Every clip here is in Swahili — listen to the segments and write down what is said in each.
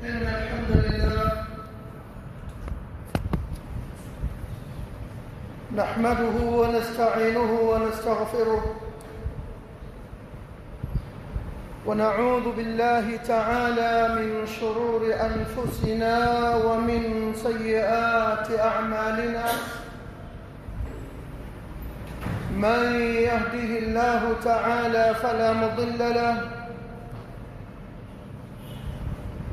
إن الحمد لله نحمده ونستعينه ونستغفره ونعوذ بالله تعالى من شرور أنفسنا ومن سيئات أعمالنا. من يهده الله تعالى فلا مضل له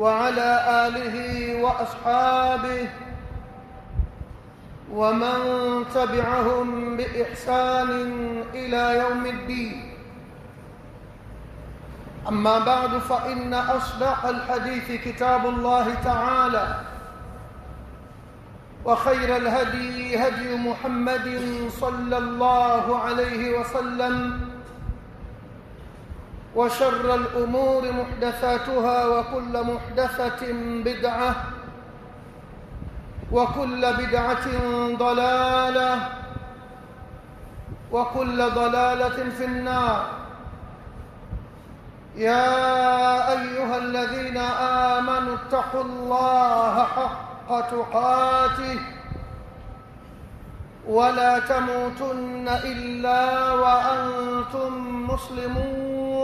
وعلى آله وأصحابه ومن تبعهم بإحسان إلى يوم الدين. أما بعد فإن أصدق الحديث كتاب الله تعالى وخير الهدي هدي محمد صلى الله عليه وسلم وشر الأمور محدثاتها وكل محدثة بدعة وكل بدعة ضلالة وكل ضلالة في النار. يا أيها الذين آمنوا اتقوا الله حق تقاته ولا تموتن إلا وأنتم مسلمون.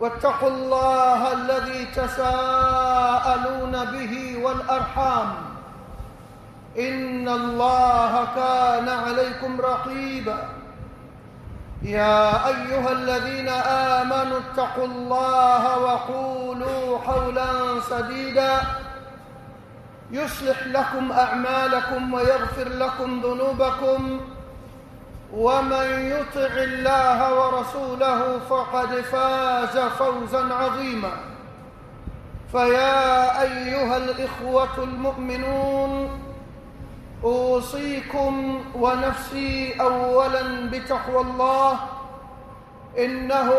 واتقوا الله الذي تساءلون به والأرحام. إن الله كان عليكم رقيبا. يا أيها الذين آمنوا اتقوا الله وقولوا قولا سديدا. يصلح لكم أعمالكم ويغفر لكم ذنوبكم. ومن يطع الله ورسوله فقد فاز فوزا عظيما. فيا أيها الإخوة المؤمنون أوصيكم ونفسي اولا بتقوى الله إنه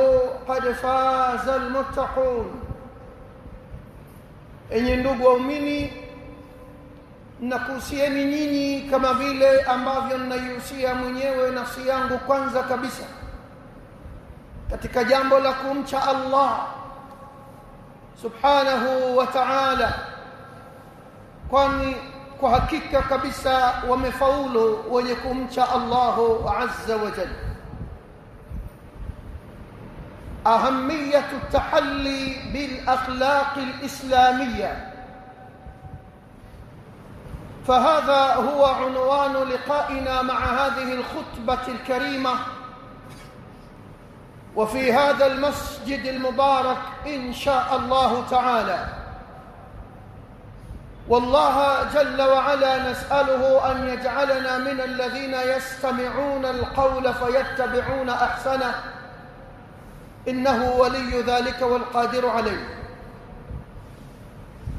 قد فاز المتقون. Enye ndugu waumini nakuhusieni nyinyi kama vile ambavyo ninaihusia mwenyewe nafsi yangu kwanza kabisa katika jambo la kumcha allah subhanahu wa taala kwani kwa hakika kabisa wamefaulu wenye kumcha Allahu azza wa jalla أهمية التحلي بالأخلاق الإسلامية فهذا هو عنوان لقائنا مع هذه الخطبة الكريمة. وفي هذا المسجد المبارك إن شاء الله تعالى. والله جل وعلا نسأله أن يجعلنا من الذين يستمعون القول فيتبعون أحسنه. إنه ولي ذلك والقادر عليه.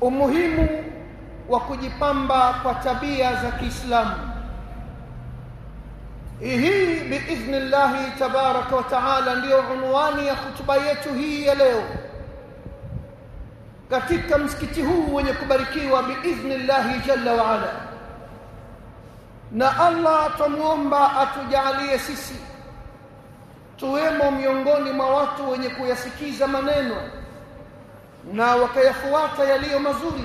umuhimu wa kujipamba kwa tabia za Kiislamu. Hii biidhnillahi tabaraka wa taala ndiyo unwani ya hutuba yetu hii ya leo. Katika msikiti huu wenye kubarikiwa biidhnillahi jalla wa ala. Na Allah twamwomba atujalie sisi. Tuwemo miongoni mwa watu wenye kuyasikiza maneno na wakayafuata yaliyo mazuri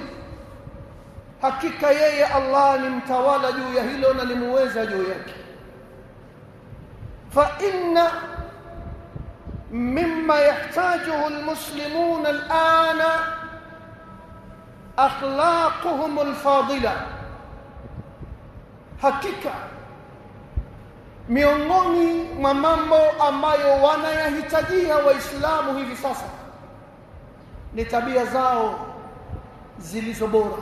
hakika yeye Allah ni mtawala juu ya hilo na limuweza juu yake fa inna mimma yahtajuhu almuslimuna alana akhlaquhum alfadila hakika miongoni mwa mambo ambayo wanayahitajia waislamu hivi sasa ni tabia zao zilizo bora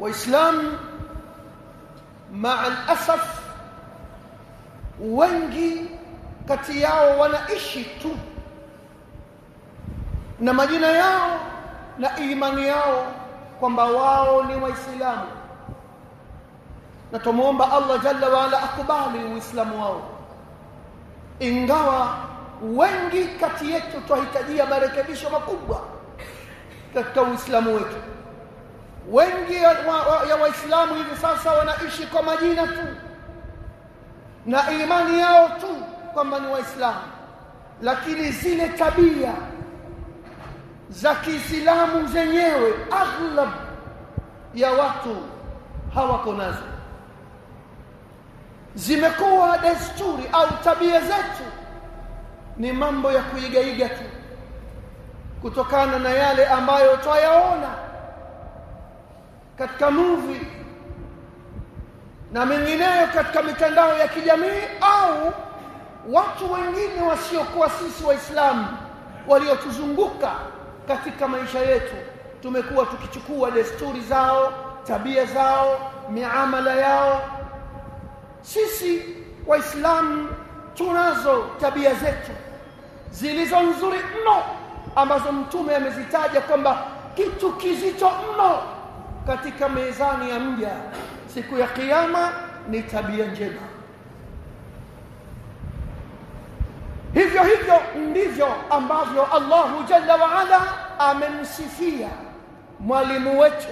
waislamu maa alasaf wengi kati yao wanaishi tu. Na majina yao na imani yao kwamba wao ni waislamu. Na tumuomba Allah jalla waala akubali uislamu wao. Ingawa wengi kati yetu twahitajia marekebisho makubwa katika uislamu wetu wengi ya waislamu hivi sasa wanaishi kwa majina tu na imani yao tu kwamba ni waislamu. Lakini zile tabia za Kiislamu zenyewe aghlab ya watu hawako nazo. Zimekuwa desturi au tabia zetu ni mambo ya kuigaiga tu kutokana na yale ambayo twayaona katika movie na mengineyo katika mitandao ya kijamii au watu wengine wasiokuwa sisi waislamu waliotuzunguka katika maisha yetu. Tumekuwa tukichukua desturi zao tabia zao miamala yao. Sisi waislamu tunazo tabia zetu zilizo nzuri mno ambazo mtume amezitaja kwamba kitu kizito mno katika mezani ya mja. Siku ya kiyama ni tabia njema. Hivyo hivyo ndivyo ambavyo Allahu jalla wa ala amemsifia mwalimu wetu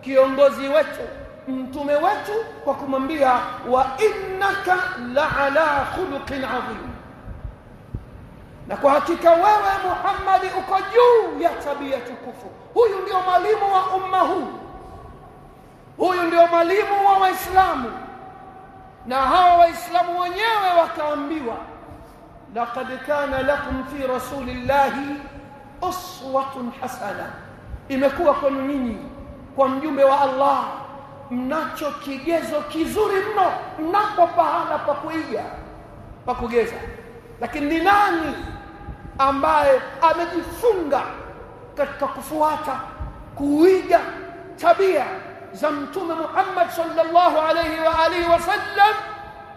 kiongozi wetu mtume wetu kwa kumwambia wa innaka la ala khuluqin adhim. Na kwa hakika wewe Muhammad uko juu ya tabia tukufu. Huyu ndio mwalimu wa umma huu huyu ndio mwalimu wa waislamu. Na hawa waislamu wenyewe wakaambiwa laqad kana lakum fi rasulillahi uswatun hasana. Imekuwa kwenu nyinyi kwa mjumbe wa Allah mnacho kigezo kizuri mno mnapo pahala pa kuiga pa kugeza. Lakini ni nani ambaye amejifunga katika kufuata kuiga tabia za mtume Muhammad sallallahu alayhi wa alihi wasallam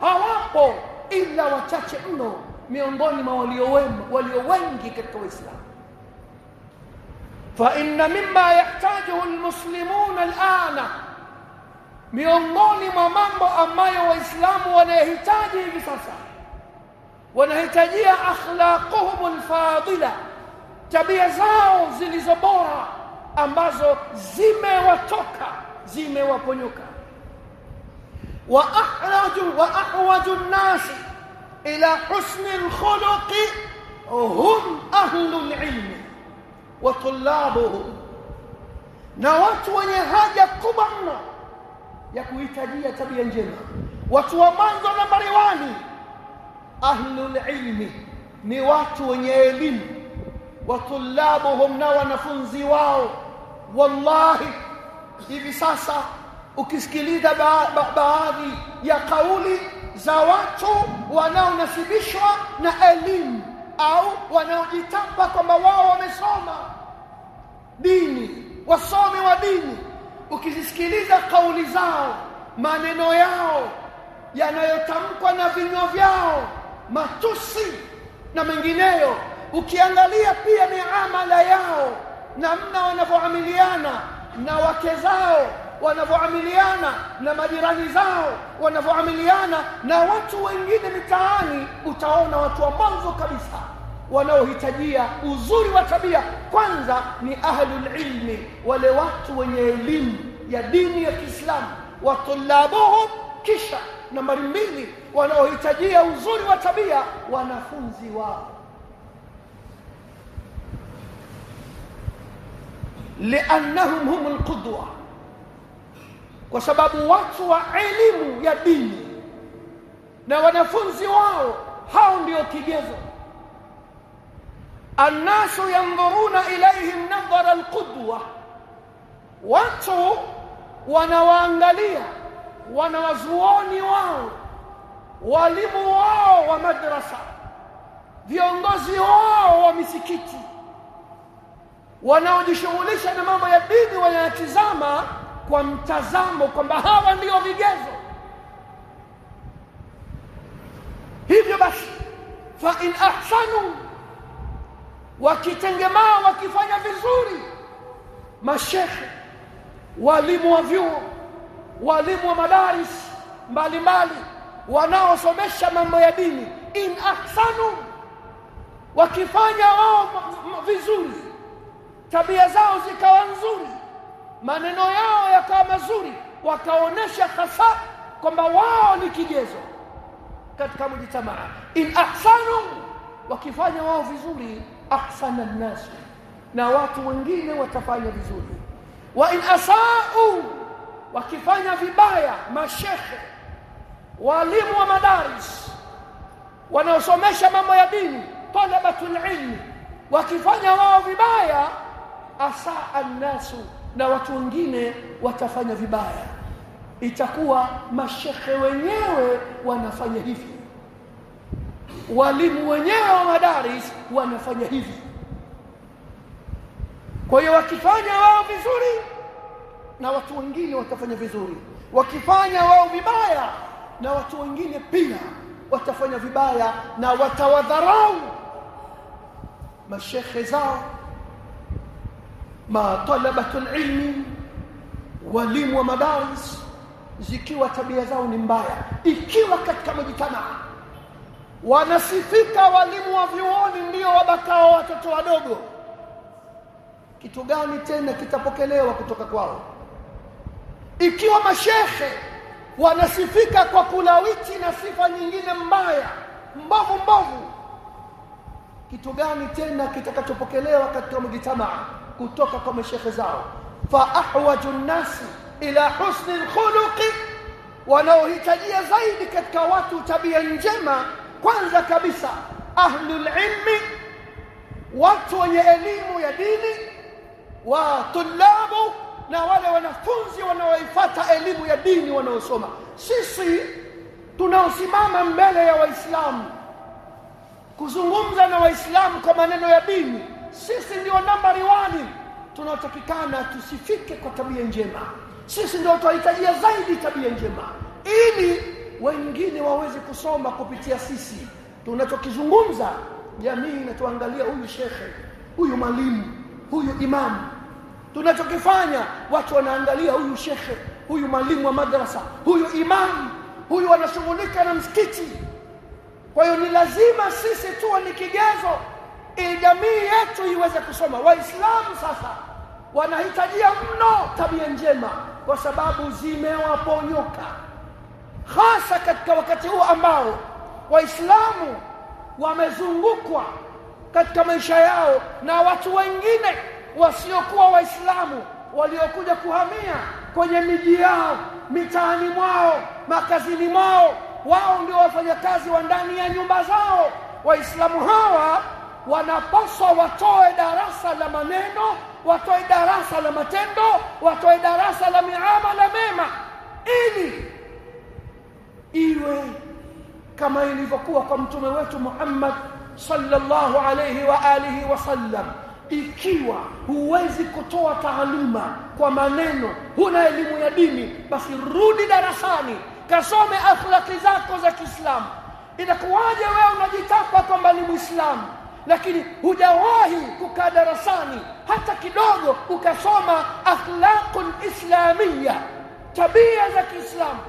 hawapo ila wachache mno miongoni mwa walio wema walio wengi katika Uislamu fa inna mimma yahtajuhu almuslimuna alana miongoni mwa mambo ambayo waislamu wanahitaji hivi sasa wanahitajia akhlaquhum alfadila tabia zao zilizo bora ambazo zimewatoka zimewaponyoka wa ahraju wa ahwaju nnasi ila husni alkhuluqi hum ahlu alilmi wa tullabuhu na watu wenye haja kubwa mno ya kuhitajia tabia njema watu wa mwanzo nambari wani ahlul ilmi ni watu wenye elimu wa tullabuhum na wanafunzi wao wallahi hivi sasa ukisikiliza ba ba baadhi ya kauli za watu wanaonasibishwa na elimu au wanaojitapa kwamba wao wamesoma dini wasomi wa dini ukizisikiliza kauli zao maneno yao yanayotamkwa na vinywa vyao matusi na mengineyo ukiangalia pia miamala yao namna wanavyoamiliana na wake zao wanavyoamiliana na majirani zao wanavyoamiliana na watu wengine mitaani utaona watu wa mwanzo kabisa wanaohitajia uzuri wa tabia. Kwanza ni ahlul ilmi wale watu wenye elimu ya dini ya Kiislamu wa tulabuhum kisha nambari mbili wanaohitajia uzuri wa tabia wanafunzi wao liannahum humul qudwa kwa sababu watu wa elimu ya dini na wanafunzi wao hao ndio kigezo. Annasu yanzuruna ilaihim nadhara alqudwa watu wanawaangalia wanawazuoni wao walimu wao wa madrasa viongozi wao wa misikiti wanaojishughulisha na mambo ya dini wanayatizama kwa mtazamo kwamba hawa ndio vigezo. Hivyo basi fa in ahsanu wakitengemaa wakifanya vizuri mashekhe walimu wa vyuo walimu wa madaris mbalimbali wanaosomesha mambo ya dini in ahsanu wakifanya wao vizuri tabia zao zikawa nzuri maneno yao yakawa mazuri wakaonesha hasa kwamba wao ni kigezo katika mujitamaa. in ahsanu wakifanya wao vizuri ahsana nnasu na watu wengine watafanya vizuri wa in asau wakifanya vibaya mashekhe walimu wa madaris wanaosomesha mambo ya dini talabatul ilmi wakifanya wao vibaya asaa annasu na watu wengine watafanya vibaya. Itakuwa mashekhe wenyewe wanafanya hivi. Walimu wenyewe wa madaris wanafanya hivi. Kwa hiyo wakifanya wao vizuri na watu wengine watafanya vizuri. Wakifanya wao vibaya na watu wengine pia watafanya vibaya na watawadharau mashekhe zao ma talabatul ilmi walimu wa madaris zikiwa tabia zao ni mbaya. Ikiwa katika mujtamaa wanasifika walimu wa vyuoni ndio wabakao watoto wadogo kitu gani tena kitapokelewa kutoka kwao? Ikiwa mashehe wanasifika kwa kulawiti na sifa nyingine mbaya mbovu mbovu kitu gani tena kitakachopokelewa katika mujtamaa kutoka kwa mashekhe zao. Fa ahwaju nnasi ila husni lkhuluqi wanaohitajia zaidi katika watu tabia njema kwanza kabisa ahlulilmi watu wenye elimu ya dini wa tulabu na wale wanafunzi wanaoifata elimu ya dini wanaosoma. Sisi tunaosimama mbele ya waislamu kuzungumza na waislamu kwa maneno ya dini sisi ndio nambari wani tunaotakikana tusifike kwa tabia njema. Sisi ndio tunahitajia zaidi tabia njema. Ili wengine waweze kusoma kupitia sisi. Tunachokizungumza jamii inatuangalia huyu shekhe huyu mwalimu huyu imamu tunachokifanya watu wanaangalia huyu shekhe huyu mwalimu wa madrasa huyu imamu huyu anashughulika na msikiti. Kwa hiyo ni lazima sisi tuwe ni kigezo ili jamii yetu iweze kusoma. Waislamu sasa wanahitajia mno tabia njema kwa sababu zimewaponyoka hasa katika wakati huu ambao waislamu wamezungukwa katika maisha yao na watu wengine wasiokuwa waislamu waliokuja kuhamia kwenye miji yao mitaani mwao makazini mwao. Wao ndio wafanyakazi wa ndani ya nyumba zao. Waislamu hawa wanapaswa watoe darasa la maneno watoe darasa la matendo watoe darasa la miamala mema ili iwe kama ilivyokuwa kwa mtume wetu Muhammad sallallahu alayhi wa alihi wasallam ikiwa huwezi kutoa taaluma kwa maneno huna elimu ya dini basi rudi darasani kasome akhlaki zako za Kiislamu. Inakuwaje wewe unajitapa kwamba ni Muislamu lakini hujawahi kukaa darasani hata kidogo ukasoma akhlaqul islamia tabia za Kiislamu.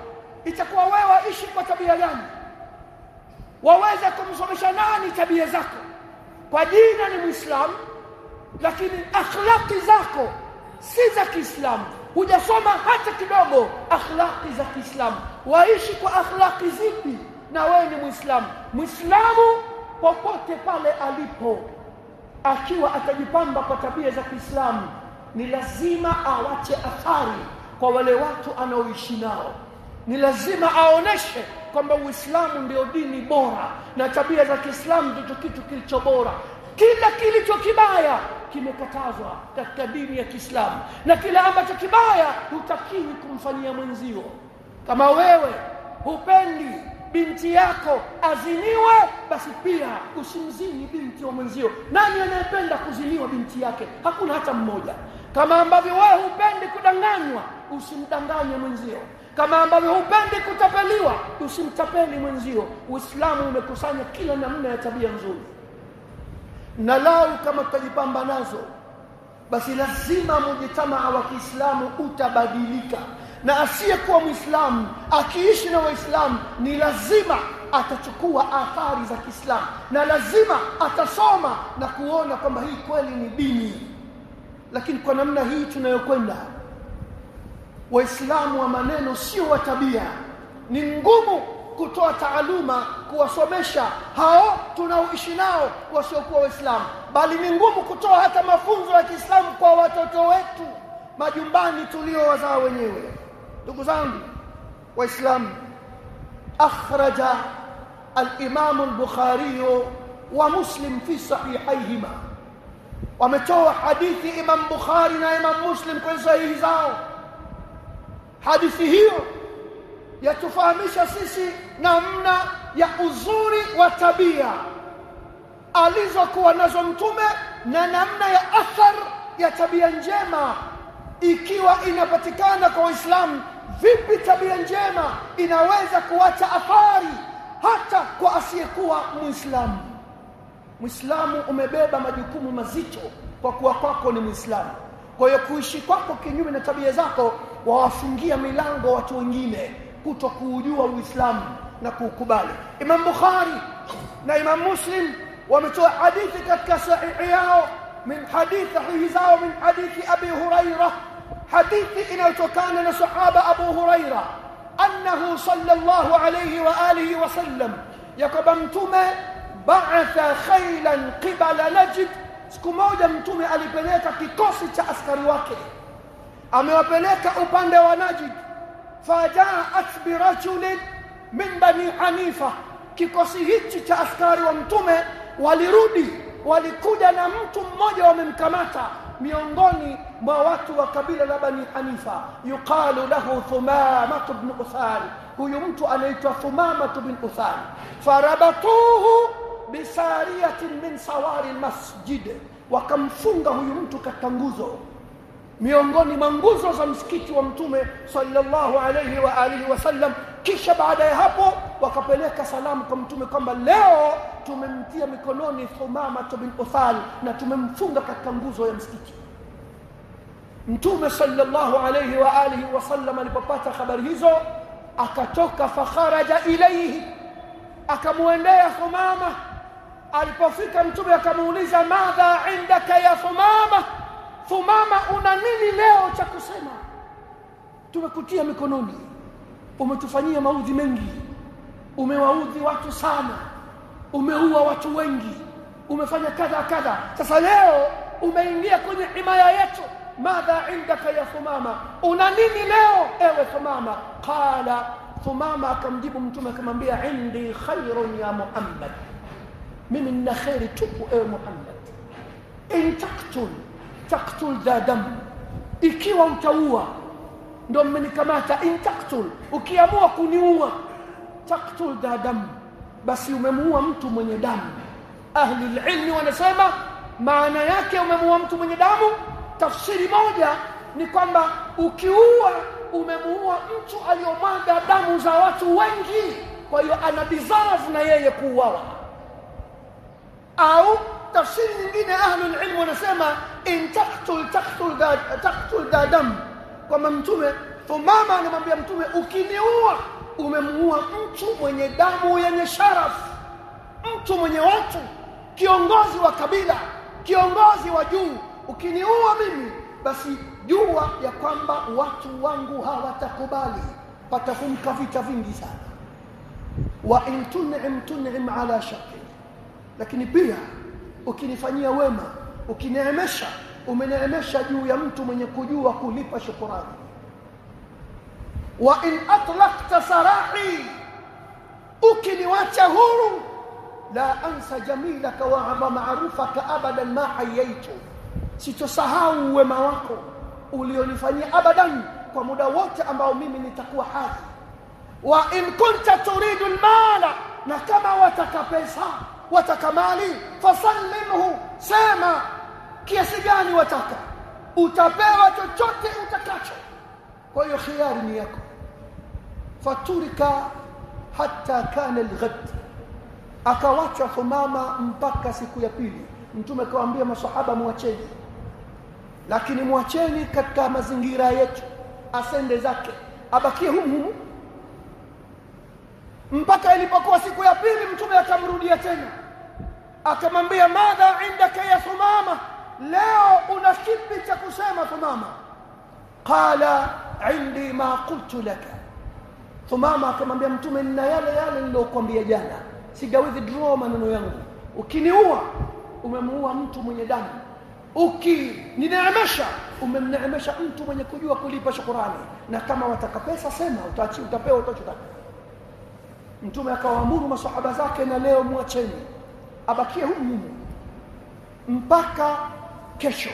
Itakuwa wewe waishi kwa tabia gani? Waweza kumsomesha nani tabia zako? Kwa jina ni Muislamu lakini akhlaqi zako si za Kiislamu. Hujasoma hata kidogo akhlaqi za Kiislamu. Waishi kwa akhlaqi zipi? Na wewe ni Muislamu. Muislamu popote pale alipo akiwa atajipamba kwa tabia za Kiislamu ni lazima awache athari kwa wale watu anaoishi nao. Ni lazima aoneshe kwamba Uislamu ndio dini bora na tabia za Kiislamu ndicho kitu kilicho bora. Kila kilicho kibaya kimekatazwa katika dini ya Kiislamu na kila ambacho kibaya hutakiwi kumfanyia mwenzio. Kama wewe hupendi binti yako aziniwe basi pia usimzini binti wa mwenzio. Nani anayependa kuziniwa binti yake? Hakuna hata mmoja. Kama ambavyo wewe hupendi kudanganywa usimdanganye mwenzio. Kama ambavyo hupendi kutapeliwa usimtapeli mwenzio. Uislamu umekusanya kila namna ya tabia nzuri. Na lau kama tutajipamba nazo basi lazima mujitamaa wa Kiislamu utabadilika na asiyekuwa Muislamu akiishi na Waislamu ni lazima atachukua athari za Kiislamu. Na lazima atasoma na kuona kwamba hii kweli ni dini. Lakini kwa namna hii tunayokwenda waislamu wa maneno sio wa tabia. Ni ngumu kutoa taaluma kuwasomesha hao tunaoishi nao wasiokuwa waislamu. Bali ni ngumu kutoa hata mafunzo ya Kiislamu kwa watoto wetu majumbani tuliowazaa wenyewe ndugu zangu waislamu akhraja al-Imam al-Bukhari wa Muslim fi sahihayhima. Wametoa hadithi Imam Bukhari na Imam Muslim kwenye sahihi zao. Hadithi hiyo yatufahamisha sisi namna ya uzuri wa tabia alizokuwa nazo mtume na namna ya athar ya tabia njema ikiwa inapatikana kwa Waislamu vipi tabia njema inaweza kuacha athari hata kwa asiyekuwa Muislamu? Muislamu umebeba majukumu mazito kwa kuwa kwako ni Muislamu. Kwa hiyo kuishi kwako kinyume na tabia zako wawafungia milango watu wengine kuto kuujua Uislamu na kuukubali. Imam Bukhari na Imam Muslim wametoa hadithi katika sahihi yao min hadithi zao min hadithi Abi Hurairah inayotokana na sahaba Abu Hurairah annahu sallallahu alayhi wa alihi wa sallam yakaba mtume ba'atha khaylan qibala najd siku moja mtume alipeleka kikosi cha askari wake amewapeleka upande wa Najd fajaat birajulin min bani Hanifa kikosi hichi cha askari wa mtume walirudi walikuja na mtu mmoja wamemkamata miongoni mwa watu wa kabila la bani Hanifa yuqalu lahu Thumama ibn Uthal huyu mtu anaitwa Thumama ibn Uthal farabatuhu bisariyatin min sawari almasjid. Wakamfunga huyu mtu katika nguzo. Miongoni mwa nguzo za msikiti wa mtume sallallahu alayhi wa alihi wasallam kisha baada ya hapo wakapeleka salamu kwa mtume kwamba leo tumemtia mikononi Thumama bin Uthal na tumemfunga katika nguzo ya msikiti mtume sallallahu alayhi wa alihi wasallam alipopata habari hizo akatoka fakharaja ilaihi akamwendea Thumama. Alipofika mtume akamuuliza madha indaka ya Thumama? Thumama una nini leo cha kusema? Tumekutia mikononi. Umetufanyia maudhi mengi. Umewaudhi watu sana. Umeua watu wengi. Umefanya kadha kadha. Sasa leo umeingia kwenye himaya yetu madha indaka ya Thumama. Una nini leo ewe Thumama? Qala. Thumama akamjibu mtume akamwambia indi khairun ya Muhammad. Mimi nina khairi tupu ewe Muhammad. In taktul taktul dha dam. Ikiwa utaua ndo mmenikamata. In taktul ukiamua kuniua taktul dha dam. Basi umemuua mtu mwenye damu. Ahli lilmi wanasema maana yake umemuua mtu mwenye damu tafsiri moja ni kwamba ukiua umemuua mtu aliyomwaga damu za watu wengi. Kwa hiyo ana deserve na yeye kuuawa. Au tafsiri nyingine ahlul ilmu wanasema in taqtul taqtul da taqtul da dam. Kwamba mtume Thumama anamwambia mtume ukiniua umemuua mtu mwenye damu yenye sharaf. Mtu mwenye watu kiongozi wa kabila kiongozi wa juu ukiniua mimi basi jua ya kwamba watu wangu hawatakubali. Patafumka vita vingi sana. Wa in tun'im tun'im ala shakli lakini pia ukinifanyia wema ukineemesha umeneemesha juu ya mtu mwenye kujua kulipa shukurani. Wa in atlaqta sarahi ukiniwacha huru la ansa jamilaka wa ma'rufaka abadan ma hayaitu sitosahau wema wako ulionifanyia abadan kwa muda wote ambao mimi nitakuwa hai. Wa in kunta turidu almala na kama wataka pesa wataka mali fasallimhu sema kiasi gani wataka. Utapewa chochote utakacho. Kwa hiyo khiari ni yako. Faturika hatta kana alghad. Akawachwa Thumama mpaka siku ya pili. Mtume akawaambia masahaba muacheni lakini mwacheni katika mazingira yetu asende zake abakie humu humu. Mpaka ilipokuwa siku ya pili mtume akamrudia tena akamwambia madha indaka ya Thumama? Leo una kipi cha kusema Thumama? Qala indi ma qultu laka. Thumama akamwambia mtume nina yale yale niliyokuambia jana. Sigawezi draw maneno yangu. Ukiniua umemuua mtu mwenye damu ukinineemesha umemneemesha mtu mwenye kujua kulipa shukurani. Na kama wataka pesa sema. Utaachi utapewa utachotaka. Mtume akawaamuru masahaba zake na leo muacheni abakie humu mpaka kesho.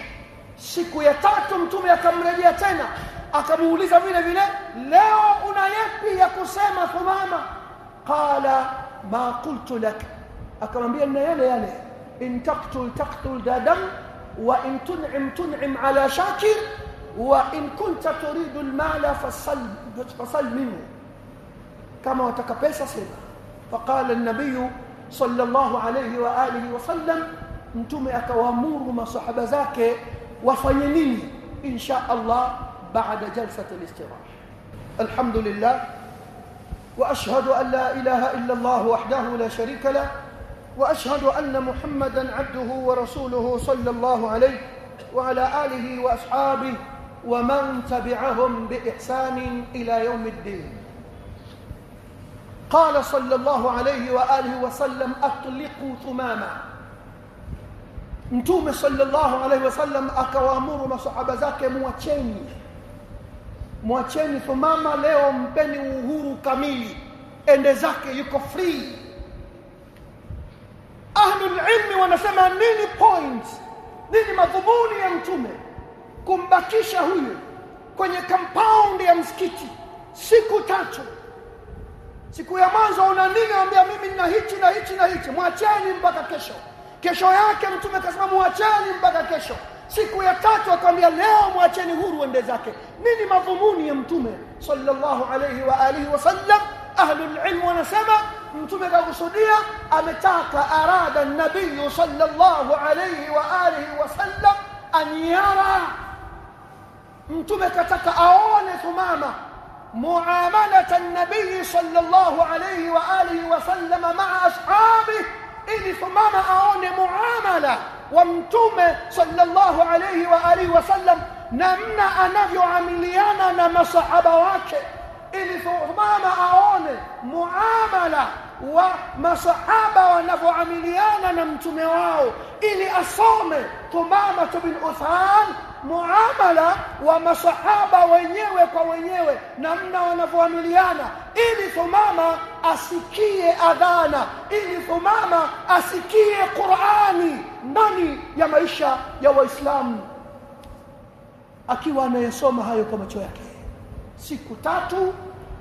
Siku ya tatu mtume akamrejea tena. Akamuuliza vile vile leo una yapi ya kusema thumama qala ma qultu lak. Akamwambia nina yale yale. In taqtul taqtul dadam وإن تنعم تنعم على شاكر وإن كنت تريد المال فصل فصل منه كما وتكبس سيبا فقال النبي صلى الله عليه وآله وسلم أنتم أكوامور ما صحب ذاك وفينيني إن شاء الله بعد جلسة الاستراحة. الحمد لله وأشهد أن لا إله إلا الله وحده لا شريك له وأشهد أن محمدا عبده ورسوله صلى الله عليه وعلى آله وأصحابه ومن تبعهم بإحسان إلى يوم الدين. قال صلى الله عليه وآله وسلم اطلقوا ثماما نتوم صلى الله عليه وسلم اكوامر مصحبه زك مواتشني مواتشني ثماما اليوم بني وهور كامل أن زك يكفري. Ahlul ilmi wanasema nini point? Nini madhumuni ya mtume kumbakisha huyu kwenye compound ya msikiti siku tatu siku ya mwanzo una nini? Anambia mimi nina hichi na hichi na hichi. Mwacheni mpaka kesho. Kesho yake mtume akasema mwacheni mpaka kesho. Siku ya tatu akamwambia leo mwacheni huru ende zake. Nini madhumuni ya mtume sallallahu alayhi wa alihi wasallam ahlul ilm wanasema mtume kakusudia ametaka arada nabii sallallahu alayhi wa alihi wasallam an yara mtume kataka aone thumama muamalata nabii sallallahu alayhi wa alihi wasallam maa ashabihi ili thumama aone muamala wa mtume sallallahu alayhi wa alihi wasallam namna anavyoamiliana na masahaba wake ili Uthmana aone muamala wa masahaba wanavyoamiliana na mtume wao. Ili asome thumama bin uthan muamala wa masahaba wenyewe kwa wenyewe namna wanavyoamiliana. Ili thumama asikie adhana. Ili thumama asikie qurani ndani ya maisha ya waislamu. Akiwa anayesoma hayo kwa macho yake. Siku tatu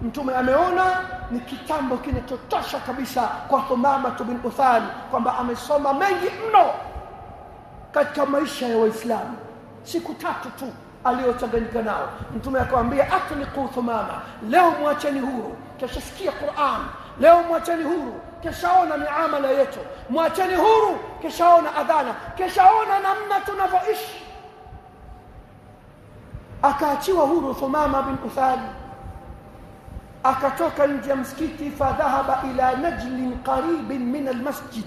mtume ameona ni kitambo kinachotosha kabisa kwa thumama bin uthani kwamba amesoma mengi mno katika maisha ya waislamu. Siku tatu tu aliyochanganyika nao. Mtume akamwambia atliqu thumama leo mwacheni huru kesha sikia Qur'an leo mwacheni huru keshaona miamala yetu mwacheni huru keshaona adhana keshaona namna tunavyoishi. Akaachiwa huru thumama bin uthali akatoka nje ya msikiti fadhahaba ila najlin qaribin min almasjid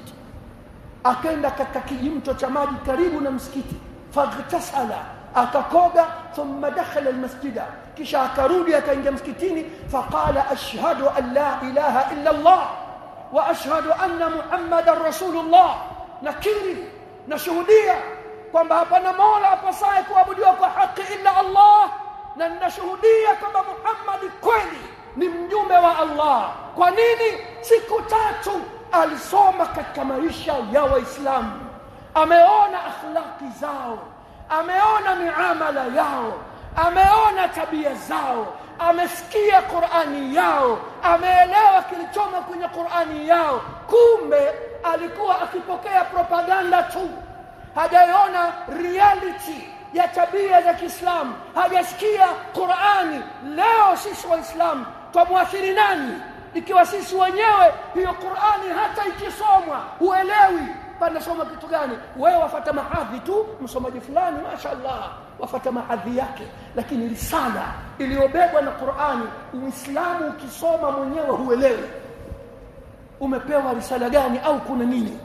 akaenda katika kijimto cha maji karibu na msikiti faghtasala akakoga thumma dakhala almasjida kisha akarudi akaingia msikitini faqala ashhadu an la ilaha illa allah wa ashhadu anna muhammadan rasulullah nakiri nashuhudia kwamba hapana mola apasaye kuabudiwa kwa haki illa allah na ninashuhudia kwamba muhammad kweli ni mjumbe wa allah. Kwa nini? Siku tatu alisoma katika maisha ya waislamu. Ameona akhlaqi zao. Ameona miamala yao. Ameona tabia zao. Amesikia Qur'ani yao. Ameelewa kilichoma kwenye Qur'ani yao. Kumbe alikuwa akipokea propaganda tu. Hajaiona reality ya tabia za Kiislamu. Hajasikia Qur'ani. Leo sisi waislamu twamwathiri nani? Ikiwa sisi wenyewe hiyo Qur'ani hata ikisomwa huelewi. Panasoma kitu gani? Wewe wafata mahadhi tu msomaji fulani mashaallah wafata mahadhi yake. Lakini risala iliyobebwa na Qur'ani Uislamu ukisoma mwenyewe huelewi. Umepewa risala gani au kuna nini?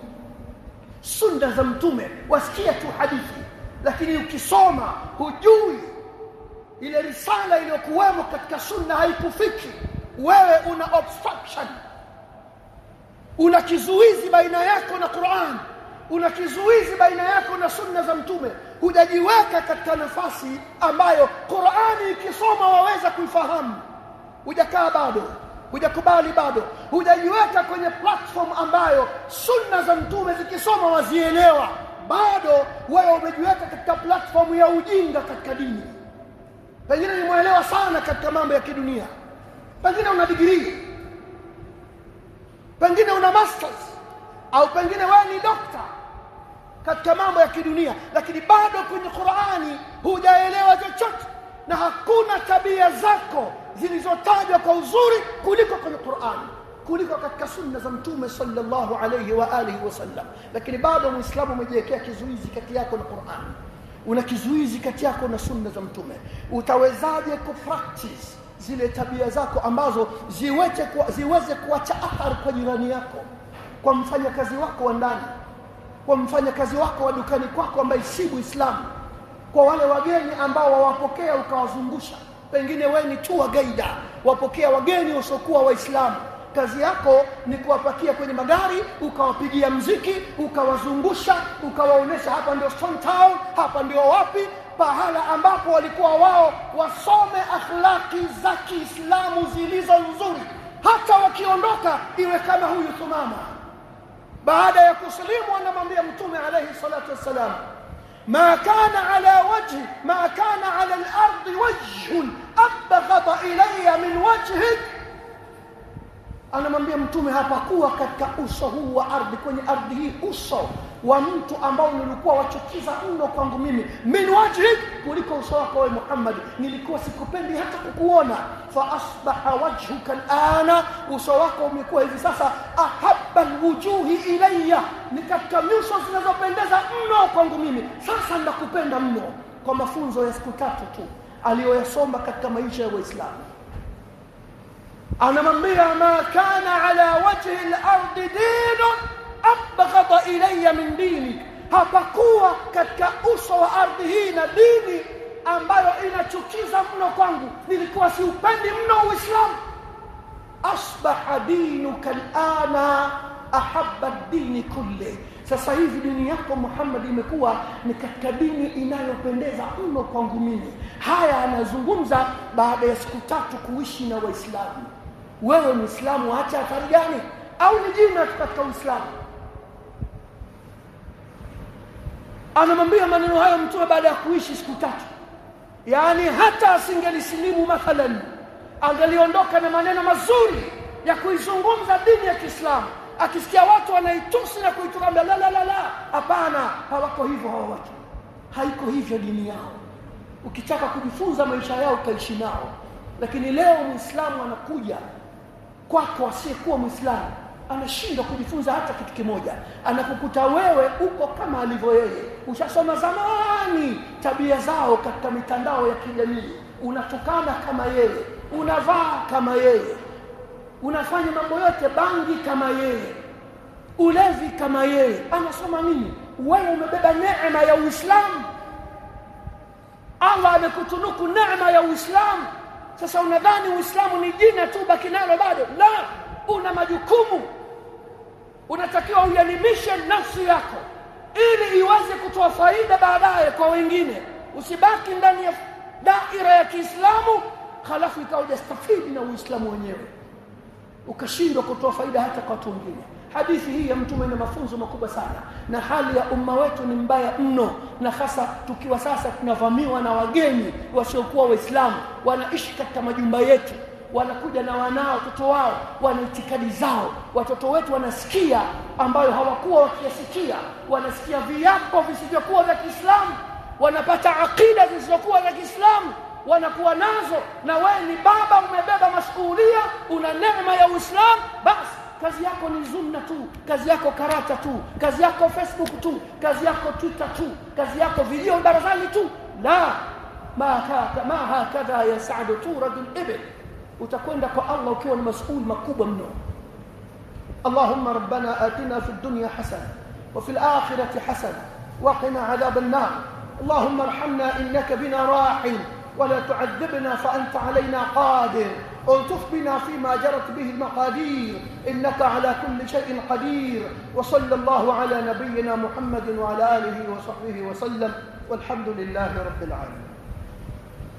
Sunna za mtume wasikia tu hadithi. Lakini ukisoma hujui ile risala iliyokuwemo katika sunna haikufiki. Wewe una obstruction. Una kizuizi baina yako na Qur'an. Una kizuizi baina yako na sunna za mtume. Hujajiweka katika nafasi ambayo Qur'ani ikisoma waweza kuifahamu. Hujakaa bado. Hujakubali bado. Hujajiweka kwenye platform ambayo sunna za mtume zikisoma wazielewa. Bado wewe umejiweka katika platform ya ujinga katika dini pengine ni mwelewa sana katika mambo ya kidunia pengine una degree pengine una masters au pengine wewe ni doctor katika mambo ya kidunia lakini bado kwenye Qur'ani hujaelewa chochote na hakuna tabia zako zilizotajwa kwa uzuri kuliko kwenye Qur'ani kuliko katika sunna za mtume sallallahu alayhi wa alihi wasallam lakini bado muislamu umejiwekea kizuizi kati yako na Qur'an una kizuizi kati yako na sunna za mtume. Utawezaje kupractice zile tabia zako ambazo ziweze kuwa, ziweze kuacha athari kwa jirani yako? Kwa mfanyakazi wako wa ndani. Kwa mfanyakazi wako wa dukani kwako ambaye si Muislamu. Kwa wale wageni ambao wawapokea ukawazungusha. Pengine wewe ni tu gaida wapokea wageni wasiokuwa waislamu kazi yako ni kuwapakia kwenye magari ukawapigia mziki ukawazungusha ukawaonesha hapa ndio Stone Town hapa ndio wapi pahala ambapo walikuwa wao wasome akhlaki za Kiislamu zilizo nzuri hata wakiondoka iwe kama huyu Thumama baada ya kusilimu anamwambia mtume alayhi salatu wassalam ما كان على وجه ما كان على الأرض وجه أبغض إلي من وجهك anamwambia mtume hapakuwa katika uso huu wa ardhi. Kwenye ardhi hii uso wa mtu ambao nilikuwa wachukiza mno kwangu mimi. Min wajhik kuliko uso wako wewe Muhammad. Nilikuwa sikupendi hata kukuona. Fa asbaha wajhuka alana uso wako umekuwa hivi sasa. Ahabba wujuhi ilayya ni katika nyuso zinazopendeza mno kwangu mimi. Sasa nakupenda mno kwa mafunzo ya siku tatu tu aliyoyasoma katika maisha ya Waislamu anamwambia ma kana ala wajhi al-ard dinun abghada ilayya min dini hapakuwa katika uso wa ardhi hii na dini ambayo inachukiza mno kwangu. Nilikuwa siupendi mno uislamu. Asbaha dinuka alana ahabba dini kulli sasa hivi dini yako Muhammad imekuwa ni katika dini inayopendeza mno kwangu mimi. Haya anazungumza baada ya siku tatu kuishi na waislamu wewe muislamu acha athari gani? Au ni jina katika uislamu? Anamwambia maneno hayo mtume baada ya kuishi siku tatu. Yaani hata asingelisilimu mathalan angaliondoka na maneno mazuri ya kuizungumza dini ya Kiislamu. Akisikia watu wanaitusi na kuitukana la la la la. Hapana hawako hivyo hawa watu haiko hivyo dini yao. Ukitaka kujifunza maisha yao utaishi nao. Lakini leo muislamu anakuja kwako asiyekuwa muislamu anashindwa kujifunza hata kitu kimoja. Anakukuta wewe uko kama alivyo yeye. Ushasoma zamani tabia zao katika mitandao ya kijamii. Unatukana kama yeye. Unavaa kama yeye. Unafanya mambo yote bangi kama yeye. Ulevi kama yeye. Anasoma nini? Wewe umebeba neema ya uislamu. Allah amekutunuku neema ya uislamu sasa unadhani uislamu ni jina tu baki nalo bado? La una majukumu. Unatakiwa uelimishe nafsi yako ili iweze kutoa faida baadaye kwa wengine. Usibaki ndani ya daira ya Kiislamu halafu ikawa na Uislamu wenyewe. Ukashindwa kutoa faida hata kwa watu wengine hadithi hii ya mtume ina mafunzo makubwa sana. Na hali ya umma wetu ni mbaya mno. Na hasa tukiwa sasa tunavamiwa na wageni wasiokuwa waislamu wanaishi katika majumba yetu wanakuja na wanao watoto wao wana itikadi zao. Watoto wetu wanasikia ambayo hawakuwa wakiyasikia. Wanasikia viapo visivyokuwa vya kiislamu. Wanapata akida zisizokuwa za kiislamu. Wanakuwa nazo. Na wewe ni baba umebeba masuhulia una neema ya uislamu basi kazi yako ni zoom na tu kazi yako karata tu kazi yako facebook tu kazi yako twitter tu kazi yako video barazani tu la ma ma hakadha yasadu turadu al-ibil utakwenda kwa Allah ukiwa ni masuhuli makubwa mno اللهم ربنا آتنا في الدنيا حسنة وفي الآخرة حسنة وقنا عذاب النار اللهم ارحمنا إنك بنا راحم ولا تعذبنا فأنت علينا قادر الطف بنا فيما جرت به المقادير إنك على كل شيء قدير. وصلى الله على نبينا محمد وعلى آله وصحبه وسلم والحمد لله رب العالمين.